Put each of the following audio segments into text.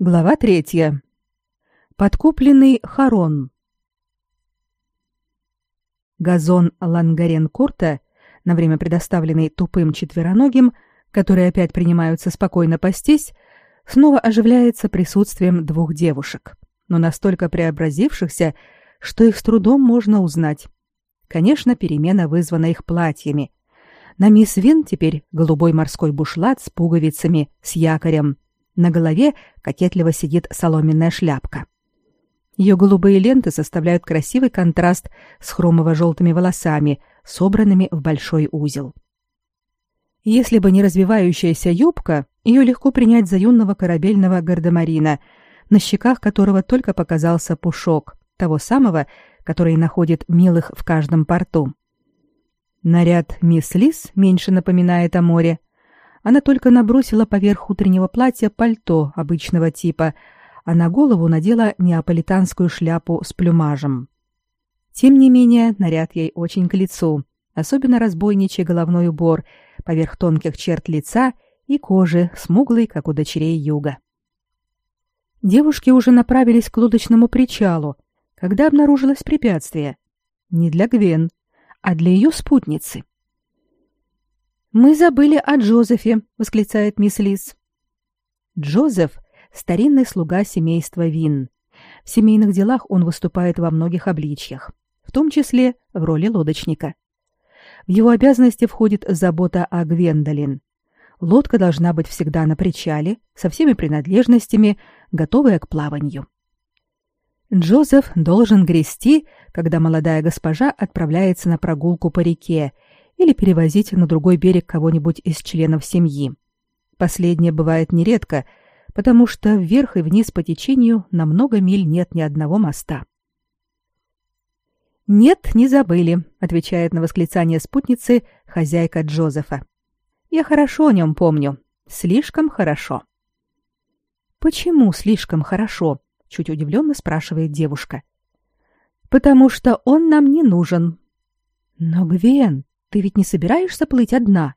Глава третья. Подкупленный Харон. Газон Лангарен-Курта, на время предоставленный тупым четвероногим, которые опять принимаются спокойно пастись, снова оживляется присутствием двух девушек, но настолько преобразившихся, что их с трудом можно узнать. Конечно, перемена вызвана их платьями. На мисс Вин теперь голубой морской бушлат с пуговицами, с якорем – на голове кокетливо сидит соломенная шляпка. Ее голубые ленты составляют красивый контраст с хромово-желтыми волосами, собранными в большой узел. Если бы не развивающаяся юбка, ее легко принять за юного корабельного гардемарина, на щеках которого только показался пушок, того самого, который находит милых в каждом порту. Наряд мисс Лис меньше напоминает о море, она только набросила поверх утреннего платья пальто обычного типа, а на голову надела неаполитанскую шляпу с плюмажем. Тем не менее, наряд ей очень к лицу, особенно разбойничий головной убор поверх тонких черт лица и кожи, смуглой, как у дочерей юга. Девушки уже направились к лодочному причалу, когда обнаружилось препятствие. Не для Гвен, а для ее спутницы. Мы забыли о Джозефе, восклицает мисс Лис. Джозеф старинный слуга семейства Вин. В семейных делах он выступает во многих обличьях, в том числе в роли лодочника. В его обязанности входит забота о Гвендолин. Лодка должна быть всегда на причале, со всеми принадлежностями, готовая к плаванию. Джозеф должен грести, когда молодая госпожа отправляется на прогулку по реке или перевозить на другой берег кого-нибудь из членов семьи. Последнее бывает нередко, потому что вверх и вниз по течению на много миль нет ни одного моста. «Нет, не забыли», — отвечает на восклицание спутницы хозяйка Джозефа. «Я хорошо о нем помню. Слишком хорошо». «Почему слишком хорошо?» — чуть удивленно спрашивает девушка. «Потому что он нам не нужен». «Но, Гвен, ты ведь не собираешься плыть одна?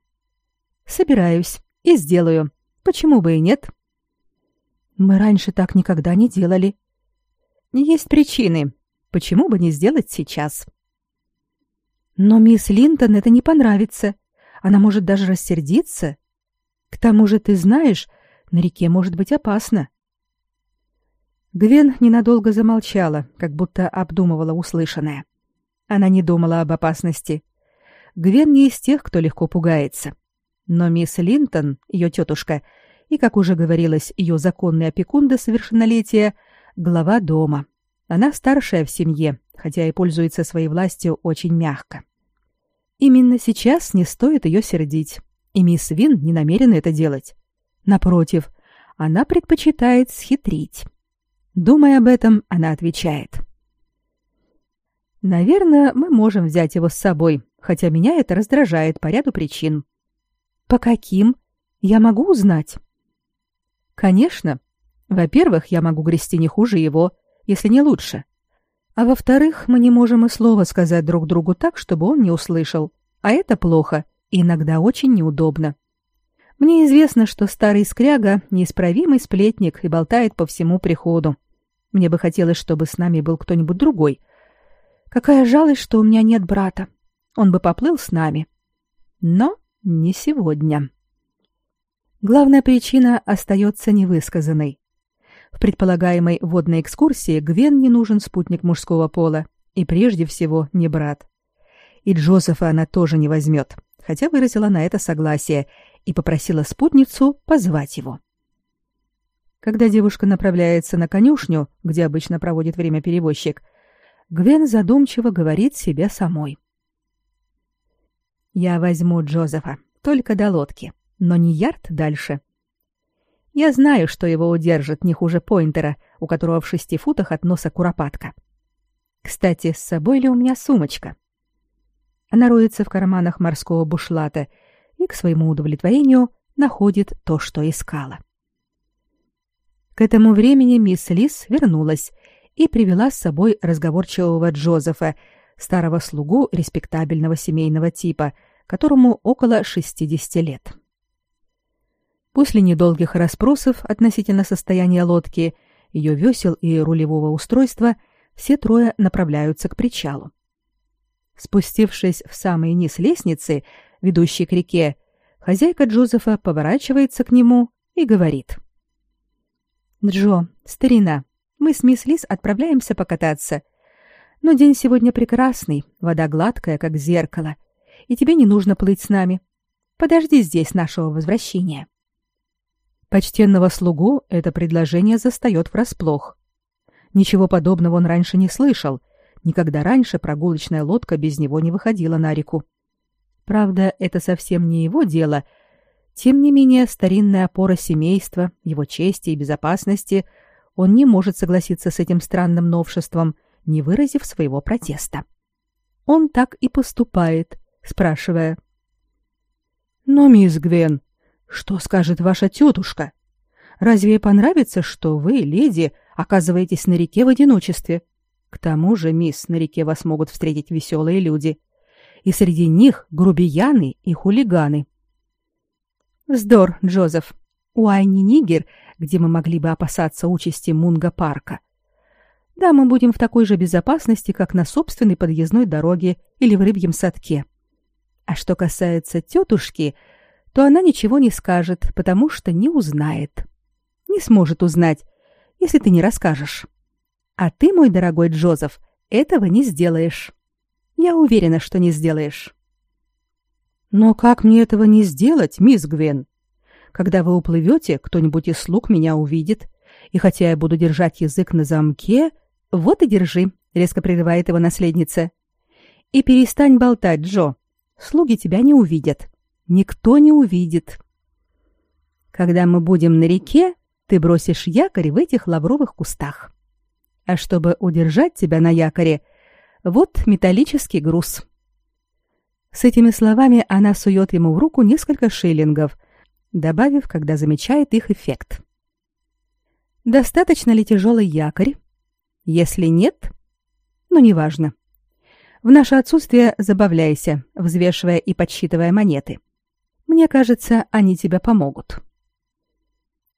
Собираюсь и сделаю. Почему бы и нет? Мы раньше так никогда не делали. Есть причины. Почему бы не сделать сейчас? Но мисс Линтон это не понравится. Она может даже рассердиться. К тому же, ты знаешь, на реке может быть опасно. Гвен ненадолго замолчала, как будто обдумывала услышанное. Она не думала об опасности. Гвен не из тех, кто легко пугается. Но мисс Линтон, ее тетушка, и, как уже говорилось, ее законный опекун до совершеннолетия, глава дома. Она старшая в семье, хотя и пользуется своей властью очень мягко. Именно сейчас не стоит ее сердить, и мисс Вин не намерена это делать. Напротив, она предпочитает схитрить. Думая об этом, она отвечает. «Наверное, мы можем взять его с собой, хотя меня это раздражает по ряду причин. По каким? Я могу узнать? Конечно. Во-первых, я могу грести не хуже его, если не лучше. А во-вторых, мы не можем и слова сказать друг другу так, чтобы он не услышал. А это плохо и иногда очень неудобно. Мне известно, что старый скряга неисправимый сплетник и болтает по всему приходу. Мне бы хотелось, чтобы с нами был кто-нибудь другой. Какая жалость, что у меня нет брата он бы поплыл с нами. Но не сегодня. Главная причина остается невысказанной. В предполагаемой водной экскурсии Гвен не нужен спутник мужского пола, и прежде всего не брат. И Джозефа она тоже не возьмет, хотя выразила на это согласие и попросила спутницу позвать его. Когда девушка направляется на конюшню, где обычно проводит время перевозчик, Гвен задумчиво говорит себе самой. Я возьму Джозефа, только до лодки, но не ярд дальше. Я знаю, что его удержит не хуже Пойнтера, у которого в шести футах от носа куропатка. Кстати, с собой ли у меня сумочка? Она роется в карманах морского бушлата и, к своему удовлетворению, находит то, что искала. К этому времени мисс Лис вернулась и привела с собой разговорчивого Джозефа, старого слугу респектабельного семейного типа, которому около 60 лет. После недолгих расспросов относительно состояния лодки, ее весел и рулевого устройства, все трое направляются к причалу. Спустившись в самый низ лестницы, ведущей к реке, хозяйка Джозефа поворачивается к нему и говорит. «Джо, старина, мы с мисс Лис отправляемся покататься. Но день сегодня прекрасный, вода гладкая, как зеркало, и тебе не нужно плыть с нами. Подожди здесь нашего возвращения». Почтенного слугу это предложение застает врасплох. Ничего подобного он раньше не слышал. Никогда раньше прогулочная лодка без него не выходила на реку. Правда, это совсем не его дело. Тем не менее, старинная опора семейства, его чести и безопасности, он не может согласиться с этим странным новшеством, не выразив своего протеста. Он так и поступает, спрашивая. «Но, мисс Гвен, что скажет ваша тетушка? Разве ей понравится, что вы, леди, оказываетесь на реке в одиночестве? К тому же, мисс, на реке вас могут встретить веселые люди. И среди них грубияны и хулиганы. Вздор, Джозеф. У Айни Нигер, где мы могли бы опасаться участи Мунга-парка. Да, мы будем в такой же безопасности, как на собственной подъездной дороге или в рыбьем садке. А что касается тетушки, то она ничего не скажет, потому что не узнает. Не сможет узнать, если ты не расскажешь. А ты, мой дорогой Джозеф, этого не сделаешь. Я уверена, что не сделаешь. Но как мне этого не сделать, мисс Гвен? Когда вы уплывете, кто-нибудь из слуг меня увидит, и хотя я буду держать язык на замке, вот и держи, резко прерывает его наследница. И перестань болтать, Джо. Слуги тебя не увидят никто не увидит. Когда мы будем на реке, ты бросишь якорь в этих лавровых кустах. А чтобы удержать тебя на якоре, вот металлический груз. С этими словами она сует ему в руку несколько шиллингов, добавив, когда замечает их эффект. Достаточно ли тяжелый якорь? Если нет, ну неважно. В наше отсутствие забавляйся, взвешивая и подсчитывая монеты. Мне кажется, они тебе помогут.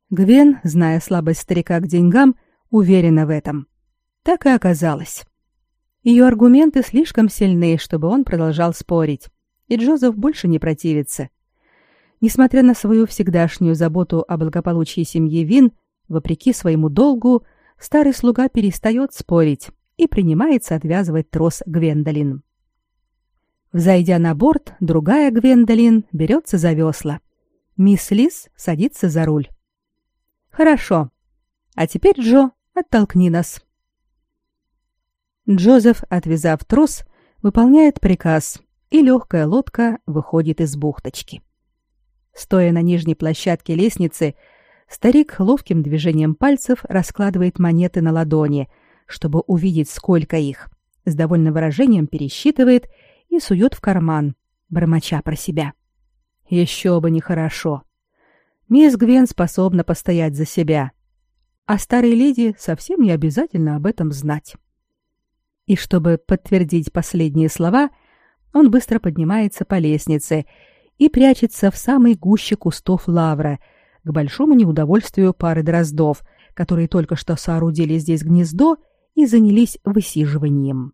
Гвен, зная слабость старика к деньгам, уверена в этом. Так и оказалось. Ее аргументы слишком сильны, чтобы он продолжал спорить, и Джозеф больше не противится. Несмотря на свою всегдашнюю заботу о благополучии семьи Вин, вопреки своему долгу, старый слуга перестает спорить и принимается отвязывать трос Гвендолин. Взойдя на борт, другая Гвендолин берется за весла. Мисс Лис садится за руль. Хорошо. А теперь, Джо, оттолкни нас. Джозеф, отвязав трос, выполняет приказ, и легкая лодка выходит из бухточки. Стоя на нижней площадке лестницы, старик ловким движением пальцев раскладывает монеты на ладони, чтобы увидеть, сколько их. С довольным выражением пересчитывает и сует в карман, бормоча про себя. Еще бы нехорошо. Мисс Гвен способна постоять за себя, а старой леди совсем не обязательно об этом знать. И чтобы подтвердить последние слова, он быстро поднимается по лестнице и прячется в самой гуще кустов лавра, к большому неудовольствию пары дроздов, которые только что соорудили здесь гнездо и занялись высиживанием.